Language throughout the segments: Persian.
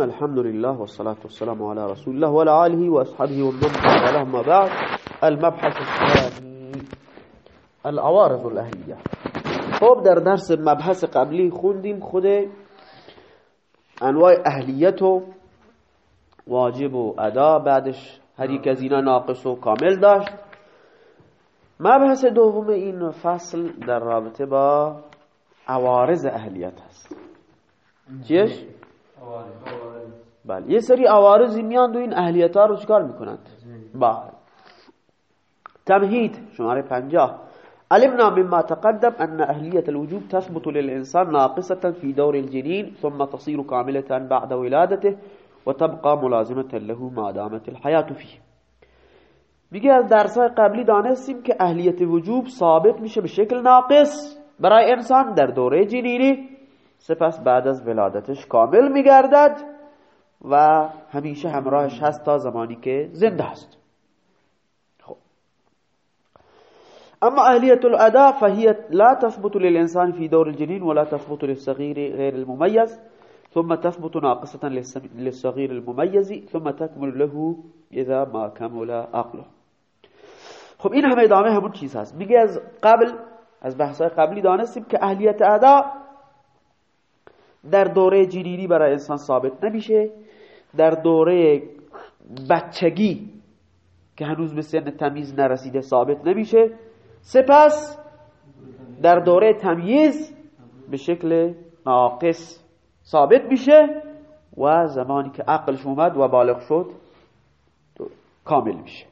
الحمد لله والصلاة والسلام على رسول الله وعلى آله وأصحابه ومن والاه ما بعد المبحث الثاني العوارض الأهلية خب در درس مبحث قبلی خوندیم. خود انواع اهلیت واجب و ادا. بعدش هر یک از ناقص و کامل داشت. مبحث دوم این فصل در رابطه با عوارض اهلیت هست. چیش؟ بله. یه سری عوارضی میان دو این اهلیت ها رو چکار می‌کنند؟ بله تمهید شماره پنجاه. علمنا مما تقدم أن أهلية الوجوب تثبت للإنسان ناقصة في دور الجنين ثم تصير كاملة بعد ولادته وتبقى ملازمة له ما دامت الحياة فيه میگه از درسای قبلی دانستیم که اهلیت وجوب ثابت میشه به شکل ناقص برای انسان در دوره جنینی سپس بعد از ولادتش کامل میگردد و همیشه همراهش هست تا زمانی که زنده هست خب. اما اهلیت الاداء فهي لا تثبت للانسان في دور الجنين ولا تثبت للصغير غير المميز ثم تثبت ناقصة للصغير المميز ثم تكمل له اذا ما كمل عقله. خب این همه ادامه همون چیز هست. میگه از قبل از بحثای قبلی دانستیم که اهلیت ادا در دوره جنینی برای انسان ثابت نمیشه. در دوره بچگی که هنوز به سن تمیز نرسیده ثابت نمیشه. سپس در دوره تمییز به شکل ناقص ثابت میشه و زمانی که عقلش اومد و بالغ شد کامل میشه.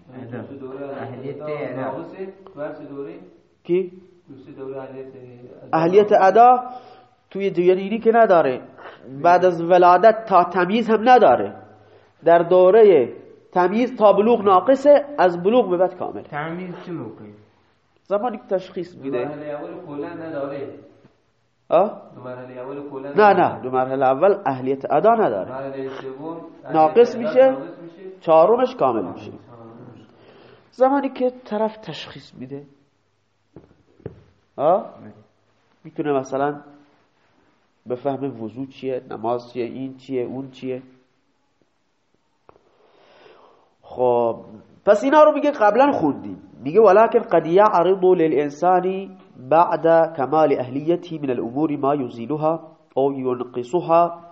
کی؟ اهلیت ادا توی جنینی که نداره. بعد از ولادت تا تمیز هم نداره. در دوره تمیز تا بلوغ ناقصه از بلوغ به بعد کامل. تمیز چه موقع زمانی که تشخیص میده مرحله اول کلا نداره. آه؟ دو مرحله اول کلا نه نه. دو مرحله اول اهلیت ادا نداره. مرحله سوم ناقص میشه ناقص میشه. چهارمش کامل میشه. زمانی که طرف تشخیص میده. آه؟ می‌تونه مثلا بفهم وضو چیه نماز چیه این چیه اون چیه. خب پس اینا رو میگه قبلا خوندیم. میگه ولكن قد يعرض للإنسان بعد كمال أهليته من الأمور ما يزيلها أو ينقصها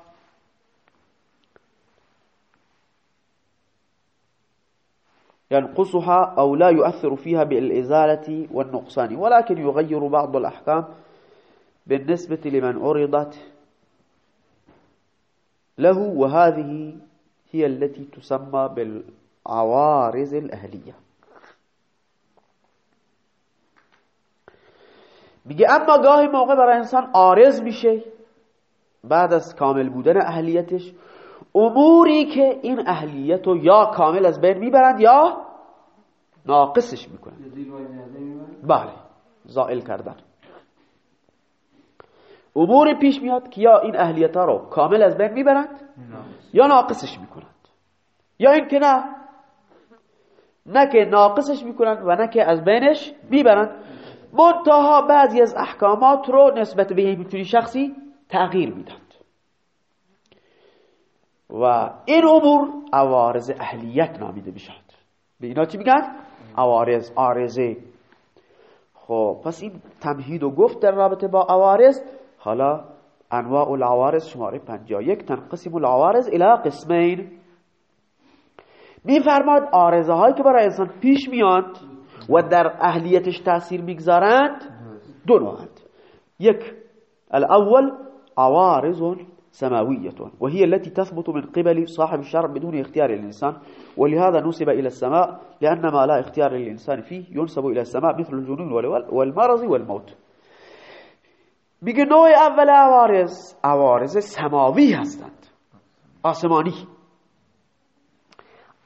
ينقصها أو لا يؤثر فيها بالإزالة والنقصان. ولكن يغير بعض الأحكام بالنسبة لمن عرضت له وهذه هي التي تسمى بالعوارض الأهلية. میگه اما گاهی موقع برای انسان عارض میشه بعد از کامل بودن اهلیتش اموری که این اهلیت رو یا کامل از بین می‌برند یا ناقصش می‌کنند. بله زائل کردن. اموری پیش میاد که یا این اهلیت ها رو کامل از بین می‌برند یا ناقصش می‌کنند. یا این که نه نه که ناقصش می‌کنند و نه که از بینش می‌برند. منتها بعضی از احکامات رو نسبت به یک می‌تونی شخصی تغییر میدند و این امور عوارض اهلیت نامیده می‌شد به اینا چی میگن؟ عوارض عارضه. خب پس این تمهید و گفت در رابطه با عوارض حالا انواع العوارض شماره 51 تنقسم العوارض إلى قسمین. میفرماد عارضه هایی که برای انسان پیش میاد و در اهلیتش تأثیر میگذارند دو نوعند. یک الأول عوارض سماوية وهي التي تثبت من قبل صاحب الشرع بدون اختيار الإنسان ولهذا نسب إلى السماء لأن ما لا اختيار للإنسان فيه ينسب إلى السماء مثل الجنون والمرض والموت. میگه نوع اول عوارض عوارض سماوی هستند. آسمانی.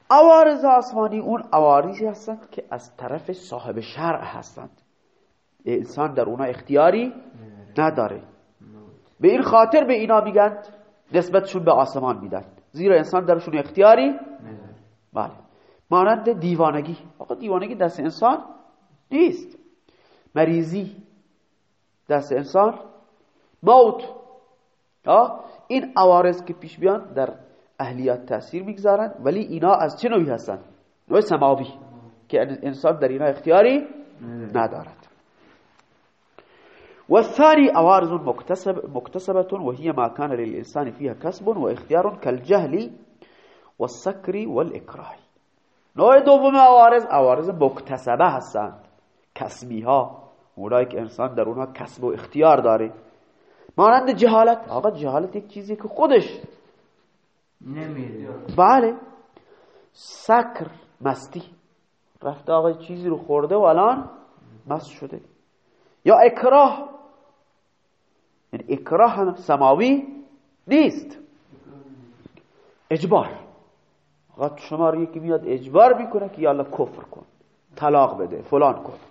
عوارض آسمانی اون عوارضی هستند که از طرف صاحب شرع هستند. انسان در اونا اختیاری نداره. به این خاطر به اینا میگن نسبتشون به آسمان میدن. زیرا انسان درشون اختیاری بله. مانند دیوانگی. آقا دیوانگی دست انسان نیست. مریضی دست انسان موت؟ این عوارض که پیش بیان در اهلیت تأثیر می‌گذارن ولی اینا از چه نوعی هستن؟ نوع سماوی که انسان در اینا اختیاری ندارد. والثاني عوارض مكتسب مكتسبة وهي ما كان للإنسان فيها كسب واختيار كالجهل والسكر والإكراه نوع دوم عوارض عوارض مکتسبه هستند. کسبی ها اونایی که انسان در اونها کسب و اختیار داره. مانند جهالت. آقا جهالت یک چیزی که خودش نمیره بله. سکر مستی. رفته آقا چیزی رو خورده و الان مست شده. یا اکراه. یعنی اکراه هم سماوی نیست. اجبار. آقا شما رو یکی میاد اجبار می‌کنه که یالا کفر کن طلاق بده فلان کن.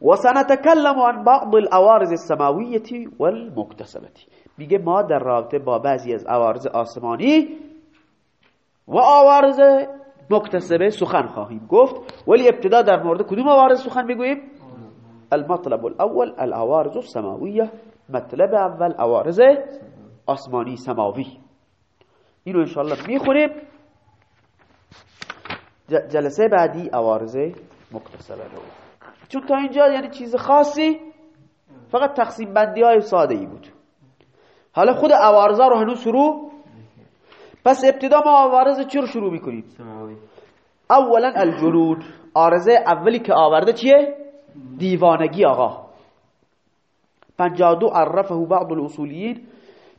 وسنتكلم عن بعض العوارض السماوية والمكتسبة. میگه ما در رابطه با بعضی از عوارض آسمانی و عوارض مکتسبه سخن خواهیم گفت. ولی ابتدا در مورد کدوم عوارض سخن بگوییم؟ المطلب الاول العوارض السماویه مطلب اول عوارض آسمانی سماوی. اینو انشاءالله می‌خونیم. جلسه بعدی عوارض مکتسبه رو. چون تا اینجا یعنی چیز خاصی فقط تقسیم بندی های ساده ای بود. حالا خود عوارضا رو هنوز شروع پس ابتدا ما عوارض چی رو شروع می‌کنیم؟ اولا الجلود. عارضه اولی که آورده چیه؟ دیوانگی آقا. 52 عرفه بعض الاصولیین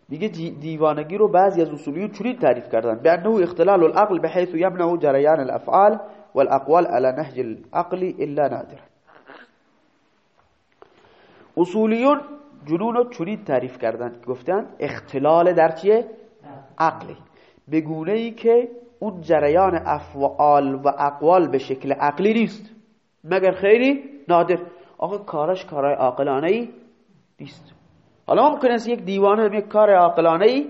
میگه دی- دیوانگی رو بعضی از اصولیون چنین تعریف کردن. بانه اختلال العقل بحيث يمنع جريان الافعال والاقوال على نهج العقل الا نادرا. اصولیون جنون رو چنین تعریف کردن گفتن اختلال در چیه؟ عقلی به گونه ای که اون جریان افعال و اقوال به شکل عقلی نیست. مگر خیلی؟ نادر. آقا کارش کارای عاقلانه ای نیست. حالا ممکن است یک دیوانه هم یک کار عاقلانه ای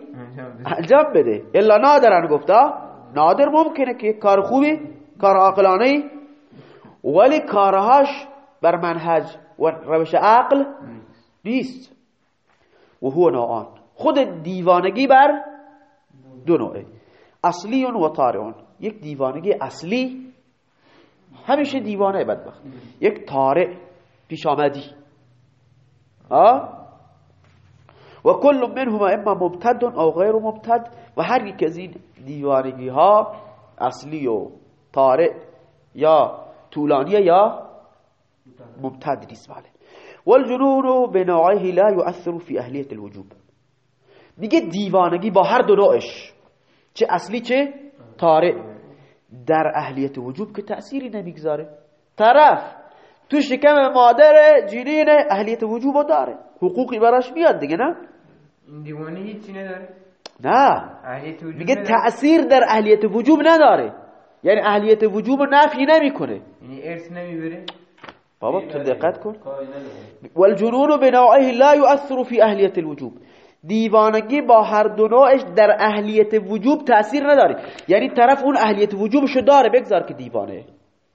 انجام بده. الا نادرن گفتا. نادر ممکنه که یک کار خوبی کار عاقلانه ای ولی کارهاش بر منهج و روش عقل نیست. و هو نوعان. خود دیوانگی بر دو نوعه. اصلی و طارعون یک دیوانگی اصلی همیشه دیوانه بدبخت. یک طارع پیش آمدی. آه؟ و کل منهما اما مبتد او غیر مبتد. و هر یک از این دیوانگی ها اصلی و طارع یا طولانی یا مبتد نیست بله. والجنون بنوعه لا يؤثر في اهلیت الوجوب میگه دیوانگی با هر دو نوعش. چه اصلی چه طارع در اهلیت وجوب که تأثیری نمی‌گذاره. طرف تو شکم مادر جنین اهلیت وجوب داره. حقوقی براش میاد دیگه نه؟ این دیوانه هیچی نداره. نه. میگه. تأثیر در اهلیت وجوب نداره. یعنی اهلیت وجوب نفی نمی‌کنه. یعنی ارث نمی‌بره؟ بابا تو دقت کن. والجنون بنوعه لا يؤثر في اهلیت الوجوب. دیوانگی با هر دو نوعش در اهلیت وجوب تأثیر نداره. یعنی طرف اون اهلیت وجوبشو داره بگذار که دیوانه.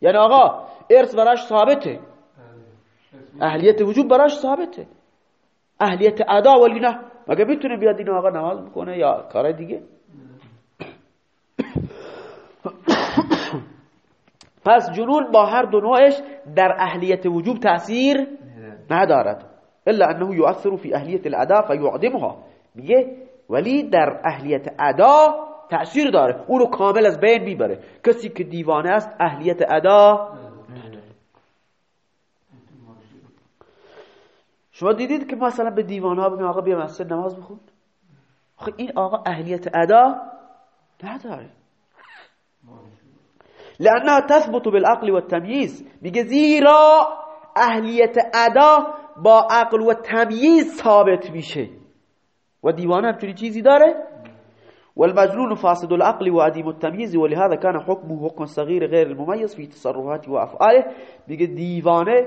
یعنی آقا ارث براش ثابته. اهلیت وجوب براش ثابته. اهلیت ادا ولی نه. مگه می‌تونه بیاد این آقا نماز بکنه یا کار دیگه؟ پس جنون با هر دو نوعش در اهلیت وجوب تأثیر. ندارد. الا انه يؤثر في اهلیت الاداء فيعدمها میگه ولی در اهلیت ادا تأثیر داره. اونو کامل از بین می‌بره. کسی که دیوانه است اهلیت ادا شما دیدید که مثلا به دیوانه ها بگیم آقا بیا مسجد نماز بخون؟ آخه این آقا اهلیت ادا نداره. لانها تثبت بالعقل والتمييز. میگه زیرا اهلیت ادا با عقل و تمییز ثابت میشه. و دیوانه همچنین چیزی داره؟ والمجنون فاسد العقل وعديم التمييز ولهذا كان حكمه حكم صغير غير المميز في تصرفاته وافعاله میگه دیوانه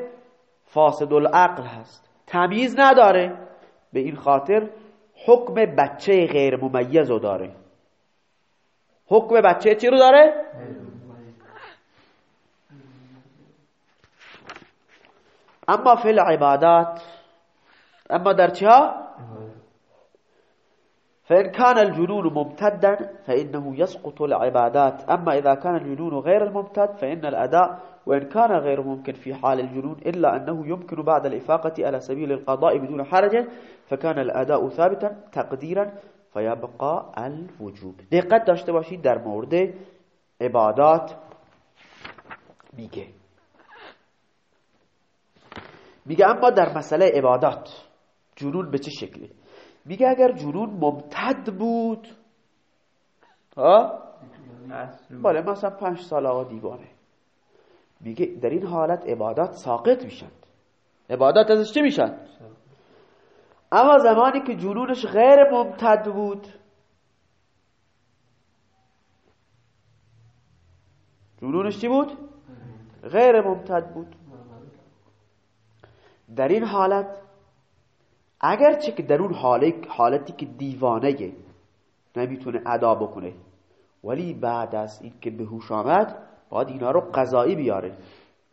فاسد العقل هست. تمییز نداره. به این خاطر حکم بچه غیر ممیز داره. حکم بچه چی رو داره؟ أما فی العبادات أما در چه؟ فإن كان الجنون ممتدا فإنه يسقط العبادات أما إذا كان الجنون غير الممتد فإن الأداء وإن كان غير ممكن في حال الجنون إلا أنه يمكن بعد الإفاقة على سبيل القضاء بدون حرج فكان الأداء ثابتا تقديرا فيبقى الوجوب دقت داشته باشید در مورد عبادات میگه میگه اما در مسئله عبادات جنون به چه شکلی؟ میگه اگر جنون ممتد بود ها؟ بله مثلا پنج سال آقا دیوانه. میگه در این حالت عبادات ساقط میشن عبادات ازش چه میشن؟ اما زمانی که جنونش غیر ممتد بود جنونش چی بود؟ غیر ممتد بود. در این حالت اگرچه که در اون حالتی که دیوانه نمی‌تونه ادا بکنه. ولی بعد از اینکه به هوش آمد باید اینا رو قضایی بیاره.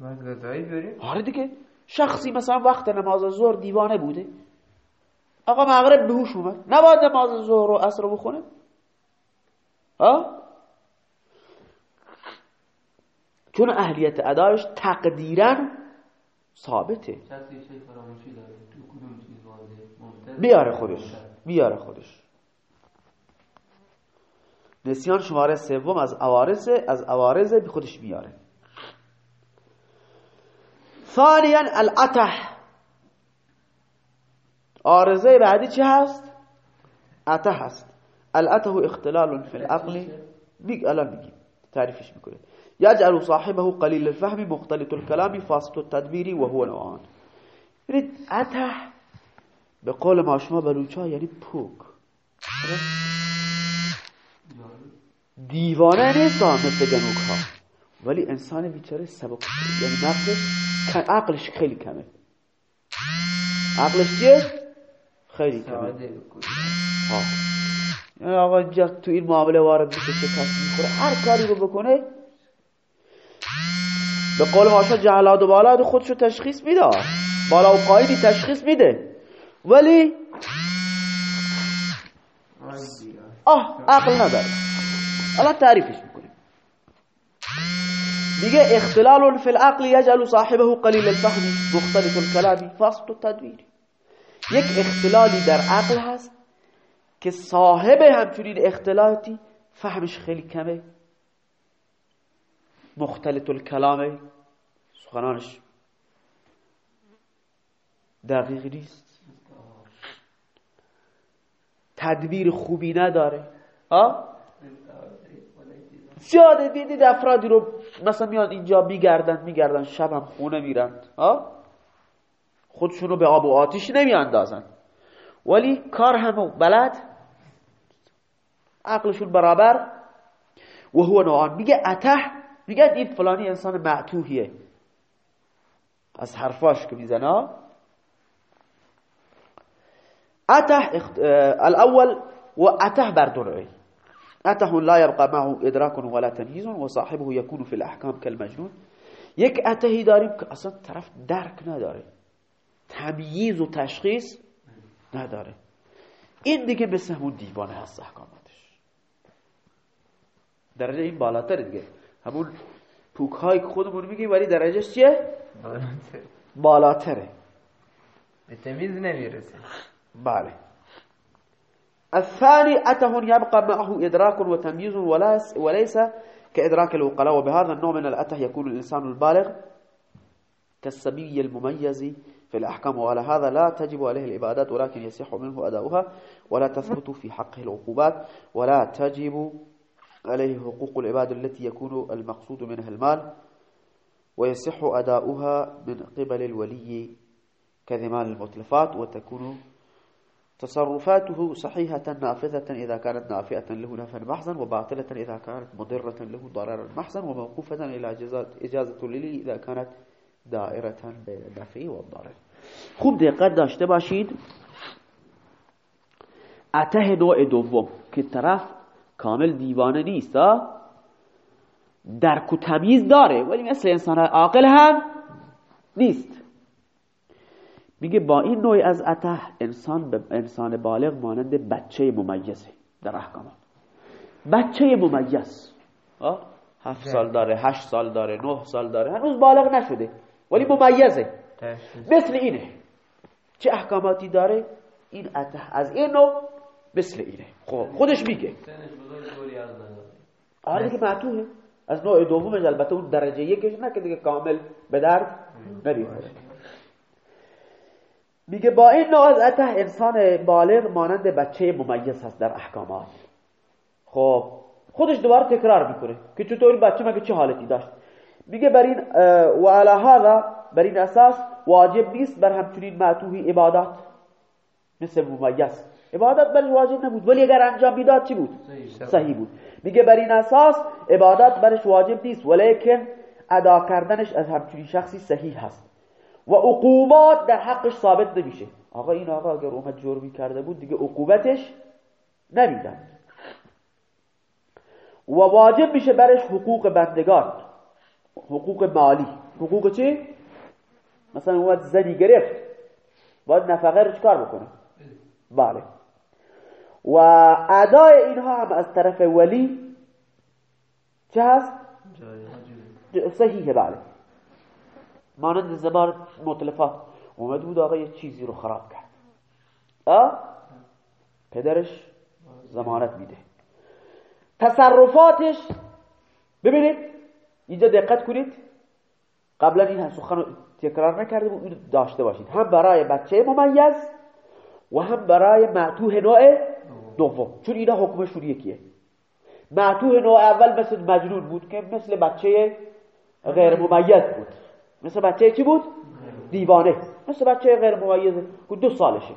قضایی بیاره؟ آره دیگه. شخصی مثلا وقت نماز ظهر دیوانه بوده. آقا مغرب به هوش اومد. نباید نماز ظهر و عصر رو بخونه؟ ها؟ چون اهلیت ادایش تقدیرا ثابته. بیاره خودش. بیاره خودش. نسیان شماره سوم از عوارض از عوارض به خودش میاره ثانیا العته آرزه بعدی چه هست؟ عته هست. العته اختلال فی العقل. الان میگیم. تعریفش می‌کنه يجعل صاحبه قليل الفهم مختلط الكلام فاسط التدبير وهو نوعان. یعنی عته به قول ما شما بلوچا یعنی پوک. دیوانه نیست مثل گنوک ها ولی انسان بیچاره سبک یعنی مغزش عقلش خیلی کمه. عقلش چیه؟ خیلی کمه. ها یعنی آقا تو این معامله وارد میشه کسی می‌خوره هر کاری رو بکنه به قول ماشا جهلات و بالات خودشو تشخیص میده. بالا و قایدی تشخیص میده. ولی آه عقل نداره. الان تعریفش می‌کنیم. میگه اختلال فی العقل یجعل صاحبه قلیل الفهم مختلف الكلام فاسد التدویر. یک اختلالی در عقل هست که صاحب همچنین اختلالاتی فهمش خیلی کمه. مختلط الکلامه سخنانش دقیق نیست. تدبیر خوبی نداره. ها زیاده دیدید افرادی رو مثلا میان اینجا میگردن میگردن شب هم خونه میرند ها خودشون رو به آب و آتیش نمیاندازن. ولی کار هم بلد. عقلشون برابر. و هو نوعان. میگه اته میگن این فلانی انسان معتوهیه از حرفاش که می‌زنه. اته اخت... الاول و اته بر اته لا يبقى معه ادراك ولا تمييز وصاحبه يكون في الاحكام كالمجنون یک اتهی داریم که اصلا طرف درک نداره. تمییز و تشخیص نداره. این دیگه مثل همون دیوانه هست احکاماتش. درجه این بالاتر دیگه. همون پوک های که خودمون میگیم ولی درجهش چیه؟ بالاتره. به تمیز نمیرسه. بله. الثاني أته يبقى معه إدراك وتمييز وليس كإدراك الوقلاء وبهذا النوع من الأته يكون الإنسان البالغ كالسبي المميز في الأحكام وعلى هذا لا تجب عليه العبادات ولكن يصح منه أداؤها ولا تثبت في حقه العقوبات ولا تجب عليه حقوق العباد التي يكون المقصود منها المال ويصح أداؤها من قبل الولي كذمان المتلفات وتكون تصرفاته صحيحة نافذة إذا كانت نافئة له نفعا محزا وباطلة إذا كانت مضرة له ضررا محزا وموقوفة إلى إجازة للي إذا كانت دائرة بين النفع والضرر. خوب دقت داشته باشید. اته نوع دوم طرف کامل دیوانه نیست درک و تمیز داره ولی مثل انسان عاقل هم نیست. میگه با این نوع از اته انسان به انسان بالغ مانند بچه ممیزه در احکامات. بچه ممیز هفت سال داره هشت سال داره نه سال داره هنوز بالغ نشده ولی ممیزه. مثل اینه. چه احکاماتی داره؟ این اته از این نوع مثل اینه. خب خودش میگه. آره که معتوه از نوع دومش البته اون درجه یکش نه که دیگه کامل به درد نمی‌خوره میگه با این نوع از اته انسان بالغ مانند بچه ممیز هست در احکامات. خب خودش دوباره تکرار می‌کنه که چطوری بچه مگه چه حالتی داشت. میگه بر این و علی هذا بر این اساس واجب نیست بر همچنین معتوهی عبادات. مثل ممیز. عبادت برش واجب نبود. ولی اگر انجام می‌داد چی بود؟ صحیح. بود. میگه بر این اساس عبادت برش واجب نیست ولیکن ادا کردنش از همچنین شخصی صحیح هست. و عقوبات در حقش ثابت نمیشه. آقا این آقا اگر اومد جرمی کرده بود دیگه عقوبتش نمیدن. و واجب میشه برش حقوق بندگان. حقوق مالی. حقوق چی؟ مثلا اومد زنی گرفت باید نفقه رو چکار بکنه؟ بله. و ادای اینها هم از طرف ولی چه هست؟ صحیحه بله. مانند زبار مطلفات اومد بود آقا یه چیزی رو خراب کرد. آه؟ پدرش زمانت میده. تصرفاتش ببینید اینجا دقت کنید. قبلا این سخن تکرار نکرده بود داشته باشید. هم برای بچه ممیز و هم برای معتوه نوع دوم چون اینا حکمشون یکیه. معتوه نوع اول مثل مجنون بود که مثل بچه غیر ممیز بود. مثل بچه چی بود؟ دیوانه. مثل بچه غیر ممیز بود دو سالشه.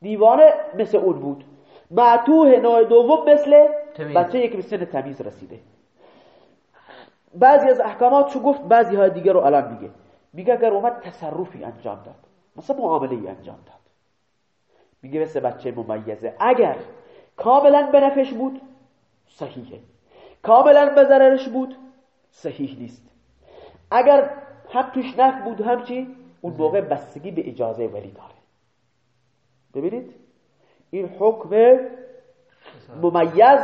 دیوانه مثل اون بود. معتوه نوع دوم مثل بچه که به سن تمیز رسیده. بعضی از احکامات چو گفت بعضی های دیگه رو الان میگه. میگه اگر اومد تصرفی انجام داد مثل معامله ای انجام داد. میگه مثل بچه ممیزه. اگر کاملا به نفش بود صحیحه. کاملا به ضررش بود صحیح نیست. اگر هم توش نف بود همچی اون موقع بستگی به اجازه ولی داره. ببینید؟ این حکم ممیز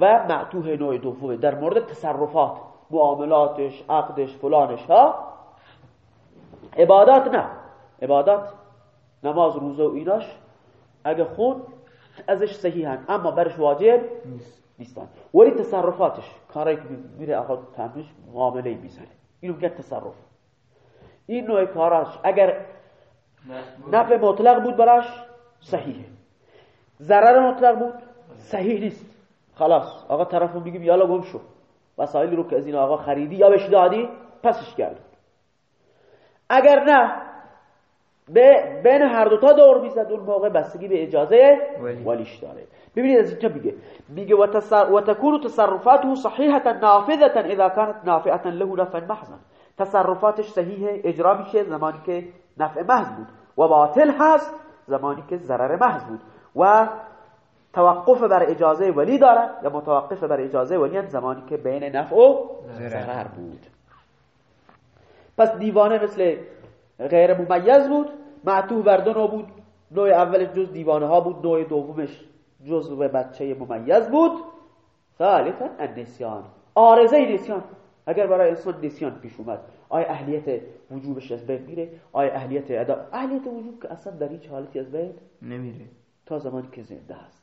و معتوه نوع دومه. در مورد تصرفات معاملاتش عقدش فلانش ها؟ عبادات نه. عبادات نماز روزه و ایناش اگه خون ازش صحیحن اما برش واجب نیستن ولی تصرفاتش کاری که میره آقا فهمش معامله می‌زنه اینو میگه تصرف. این نوع کاراش اگر نفع مطلق بود براش صحیحه. ضرر مطلق بود صحیح نیست. خلاص. آقا طرفو میگیم یالا گم شو. وسایلی رو که از این آقا خریدی یا بهش دادی پسش کرد اگر نه بین هر دوتا دور می‌زد اون موقع بستگی به اجازه ولیش داره. ببینید از اینجا میگه. میگه و, تکون تصرفاته صحیحه نافذه اذا كانت نافعه له نفع محض. تصرفاتش صحیح اجرا میشه زمانی که نفع محض بود. و باطل هست زمانی که ضرر محض بود. و توقف بر اجازه ولی داره یا متوقف بر اجازه ولی زمانی که بین نفع و ضرر بود. پس دیوانه مثل غیر ممیز بود. معطوف بر دو نوع بود. نوع اولش جز دیوانه ها بود نوع دومش جزء بچه ممیز بود. ثالثا النسیان. آرزه نسیان. اگر برای انسان نسیان پیش اومد آیا اهلیت وجوبش از بین میره؟ آیا اهلیت ادا اهلیت وجوب که اصلا در هیچ حالتی از بین نمیره. تا زمانی که زنده است.